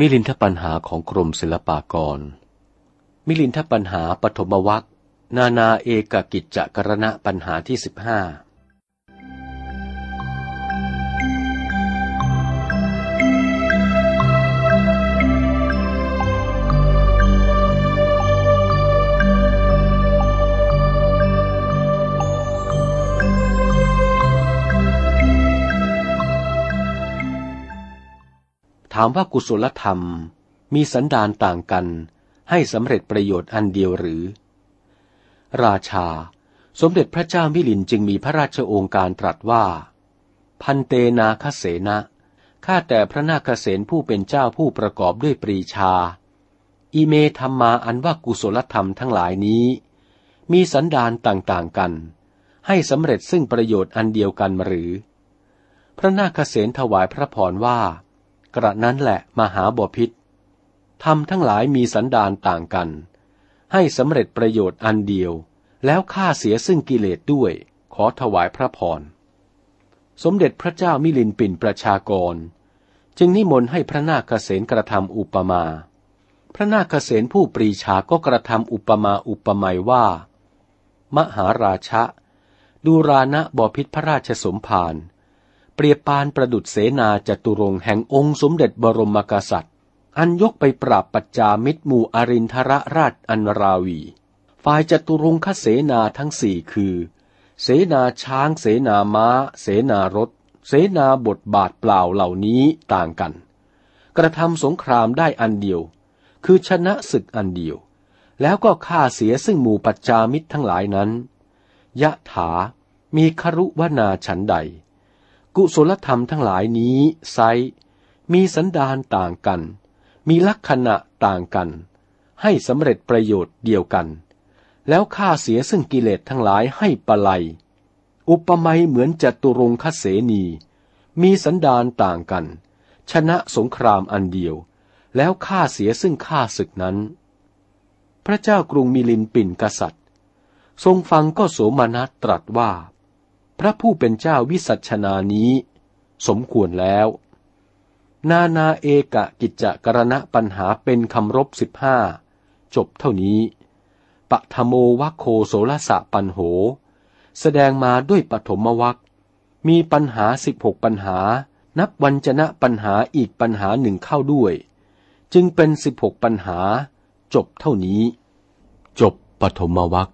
มิลินทปัญหาของกรมศิลปากร มิลินทปัญหาปฐมวัคนานาเอกกิจจกรณะปัญหาที่สิบห้า ถามว่ากุศลธรรมมีสันดานต่างกันให้สำเร็จประโยชน์อันเดียวหรือ ราชา สมเด็จพระเจ้ามิลินจึงมีพระราชโองการตรัสว่า พันเตนาคเสนะข้าแต่พระนาคเสนผู้เป็นเจ้าผู้ประกอบด้วยปรีชา อิเมธรรมาอันว่ากุศลธรรมทั้งหลายนี้ มีสันดานต่างๆกัน ให้สำเร็จซึ่งประโยชน์อันเดียวกันหรือ พระนาคเสนถวายพระพรว่า กระนั้นแหละมหาบพิษทำทั้งหลายมีสันดานต่างกัน ให้สำเร็จประโยชน์อันเดียว แล้วฆ่าเสียซึ่งกิเลสด้วย ขอถวายพระพร สมเด็จพระเจ้ามิลินปินประชากร จึงนิมนต์ให้พระนาคเษนกระทำอุปมา พระนาคเษนผู้ปรีชาก็กระทำอุปมาอุปไมยว่า มหาราชะดูรานะบพิษพระราชสมภาร เปรียบปานประดุษเสนาจตุรงแห่งองค์สมเด็จบรมกษัตริย์ อันยกไปปราบปัจจามิตรหมู่อรินทรราชอันราวี ฝ่ายจตุรงคเสนาทั้งสี่คือ เสนาช้างเสนาม้า เสนารถ เสนาบทบาทเปล่าเหล่านี้ต่างกัน กระทำสงครามได้อันเดียว คือชนะศึกอันเดียว แล้วก็ฆ่าเสียซึ่งหมู่ปัจจามิตรทั้งหลายนั้นยะถามีครุวนาฉันใด กุศลธรรมทั้งหลายนี้ไซมีสันดานต่างกัน มีลักษณะต่างกัน ให้สำเร็จประโยชน์เดียวกัน แล้วฆ่าเสียซึ่งกิเลสทั้งหลายให้ปะไลอุปมาเหมือนจตุรงคเสนี มีสันดานต่างกัน ชนะสงครามอันเดียว แล้วฆ่าเสียซึ่งฆ่าศึกนั้น พระเจ้ากรุงมิลินปินกษัตริย์ ทรงฟังก็โสมนัสตรัสว่า พระผู้เป็นเจ้าวิสัชนานี้ สมควรแล้ว นานาเอกะกิจจกรณะปัญหาเป็นคำรบสิบห้าจบเท่านี้ปะธโมวัคโคโสรสะปันโห แสดงมาด้วยปฐมวัคมีปัญหาสิบหกปัญหา นับวันจนะปัญหาอีกปัญหาหนึ่งเข้าด้วย จึงเป็นสิบหกปัญหา จบเท่านี้ จบปฐมวัค